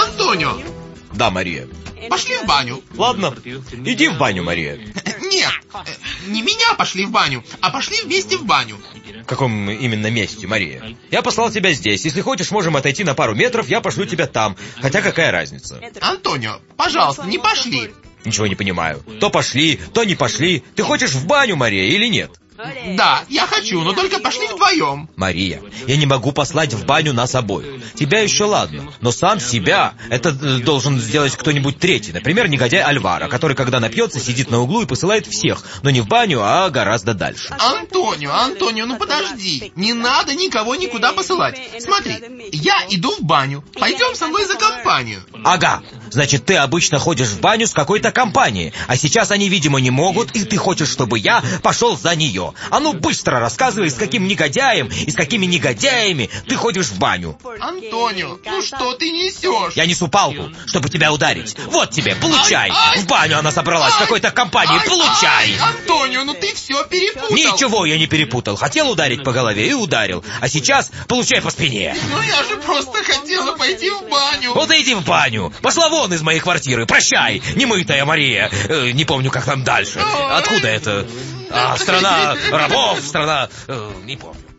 Антонио, Да, Мария. пошли в баню. Ладно, иди в баню, Мария. Нет, э, не меня пошли в баню, а пошли вместе в баню. В каком именно месте, Мария? Я послал тебя здесь. Если хочешь, можем отойти на пару метров, я пошлю тебя там. Хотя какая разница? Антонио, пожалуйста, не пошли. Ничего не понимаю. То пошли, то не пошли. Ты хочешь в баню, Мария, или нет? Да, я хочу, но только пошли вдвоем. Мария, я не могу послать в баню нас обоих. Тебя еще ладно, но сам себя это э, должен сделать кто-нибудь третий. Например, негодяй Альвара, который, когда напьется, сидит на углу и посылает всех, но не в баню, а гораздо дальше. Антонио, Антонио, ну подожди. Не надо никого никуда посылать. Смотри, я иду в баню. Пойдем со мной за компанию. Ага, значит, ты обычно ходишь в баню с какой-то компанией, а сейчас они, видимо, не могут, и ты хочешь, чтобы я пошел за нее. А ну быстро рассказывай, с каким негодяем и с какими негодяями ты ходишь в баню. Антонио, ну что ты несешь? Я несу палку, чтобы тебя ударить. Вот тебе, получай. Ай, ай! В баню она собралась, в какой-то компании, ай, получай. Перепутал. Ничего я не перепутал. Хотел ударить по голове и ударил. А сейчас получай по спине. Ну я же просто хотела пойти в баню. Вот иди в баню. Пошла вон из моей квартиры. Прощай, немытая Мария. Э, не помню, как там дальше. Откуда это? А, страна рабов, страна... э, не помню.